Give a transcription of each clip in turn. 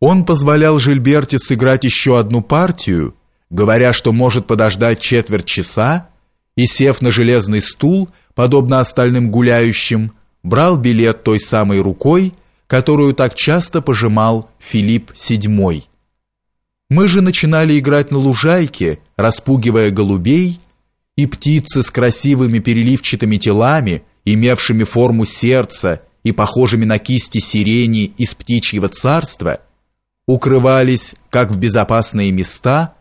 Он позволял Жильберте сыграть еще одну партию, говоря, что может подождать четверть часа, и, сев на железный стул, подобно остальным гуляющим, брал билет той самой рукой, которую так часто пожимал Филипп VII. Мы же начинали играть на лужайке, распугивая голубей, и птицы с красивыми переливчатыми телами, имевшими форму сердца и похожими на кисти сирени из птичьего царства, укрывались, как в безопасные места,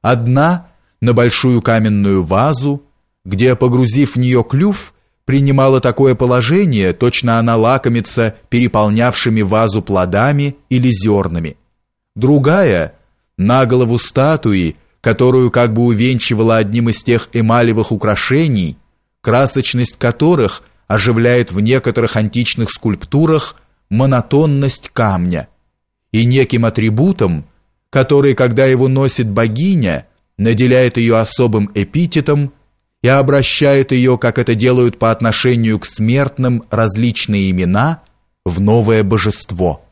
одна на большую каменную вазу, где, погрузив в нее клюв, принимала такое положение, точно она лакомится переполнявшими вазу плодами или зернами. Другая на голову статуи, которую как бы увенчивала одним из тех эмалевых украшений, красочность которых оживляет в некоторых античных скульптурах монотонность камня, и неким атрибутом, который, когда его носит богиня, наделяет ее особым эпитетом и обращает ее, как это делают по отношению к смертным различные имена, в новое божество.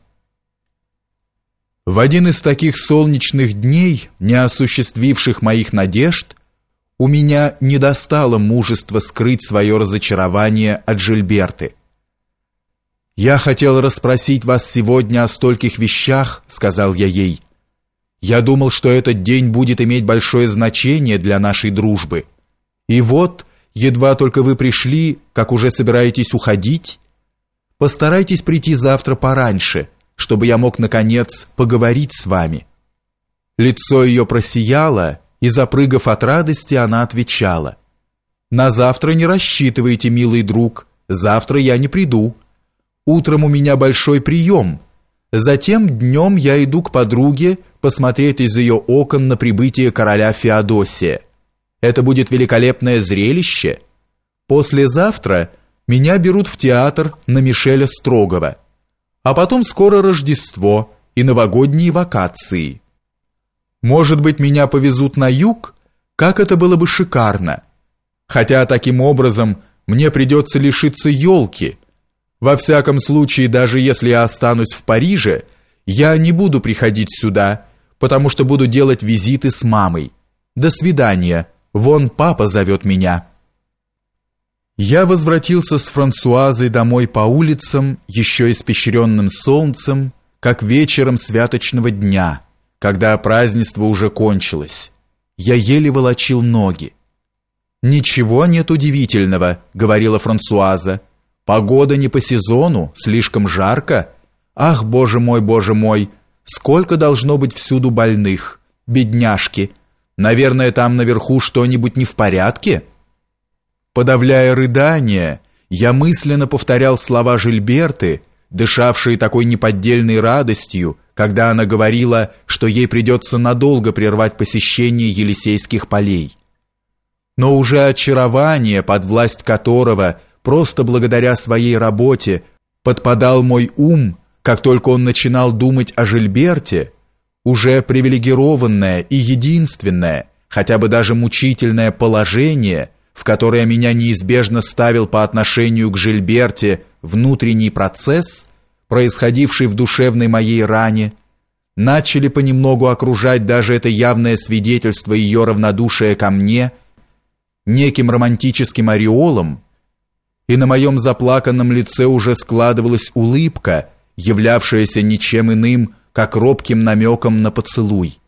В один из таких солнечных дней, не осуществивших моих надежд, у меня не достало мужества скрыть свое разочарование от Жильберты. «Я хотел расспросить вас сегодня о стольких вещах», — сказал я ей. «Я думал, что этот день будет иметь большое значение для нашей дружбы. И вот, едва только вы пришли, как уже собираетесь уходить, постарайтесь прийти завтра пораньше» чтобы я мог, наконец, поговорить с вами». Лицо ее просияло, и, запрыгав от радости, она отвечала. «На завтра не рассчитывайте, милый друг, завтра я не приду. Утром у меня большой прием. Затем днем я иду к подруге посмотреть из ее окон на прибытие короля Феодосия. Это будет великолепное зрелище. Послезавтра меня берут в театр на Мишеля Строгова» а потом скоро Рождество и новогодние вакации. Может быть, меня повезут на юг? Как это было бы шикарно! Хотя таким образом мне придется лишиться елки. Во всяком случае, даже если я останусь в Париже, я не буду приходить сюда, потому что буду делать визиты с мамой. До свидания. Вон папа зовет меня. Я возвратился с Франсуазой домой по улицам, еще испещренным солнцем, как вечером святочного дня, когда празднество уже кончилось. Я еле волочил ноги. «Ничего нет удивительного», — говорила Франсуаза. «Погода не по сезону, слишком жарко. Ах, боже мой, боже мой, сколько должно быть всюду больных, бедняжки. Наверное, там наверху что-нибудь не в порядке?» Подавляя рыдания, я мысленно повторял слова Жильберты, дышавшие такой неподдельной радостью, когда она говорила, что ей придется надолго прервать посещение Елисейских полей. Но уже очарование, под власть которого, просто благодаря своей работе, подпадал мой ум, как только он начинал думать о Жильберте, уже привилегированное и единственное, хотя бы даже мучительное положение – в которое меня неизбежно ставил по отношению к Жильберте внутренний процесс, происходивший в душевной моей ране, начали понемногу окружать даже это явное свидетельство ее равнодушия ко мне неким романтическим ореолом, и на моем заплаканном лице уже складывалась улыбка, являвшаяся ничем иным, как робким намеком на поцелуй.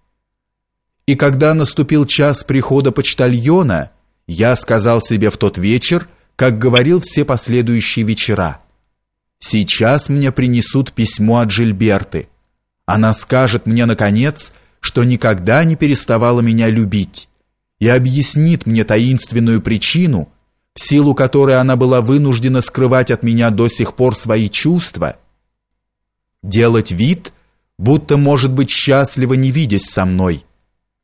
И когда наступил час прихода почтальона, я сказал себе в тот вечер, как говорил все последующие вечера. Сейчас мне принесут письмо от Жильберты. Она скажет мне, наконец, что никогда не переставала меня любить и объяснит мне таинственную причину, силу которой она была вынуждена скрывать от меня до сих пор свои чувства, делать вид, будто может быть счастлива, не видясь со мной,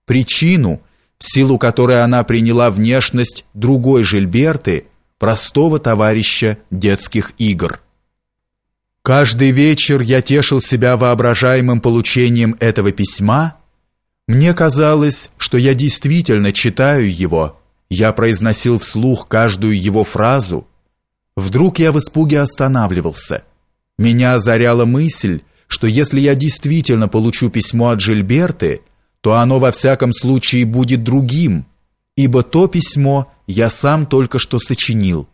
причину – в силу которой она приняла внешность другой Жильберты, простого товарища детских игр. Каждый вечер я тешил себя воображаемым получением этого письма. Мне казалось, что я действительно читаю его. Я произносил вслух каждую его фразу. Вдруг я в испуге останавливался. Меня озаряла мысль, что если я действительно получу письмо от Жильберты, то оно во всяком случае будет другим, ибо то письмо я сам только что сочинил.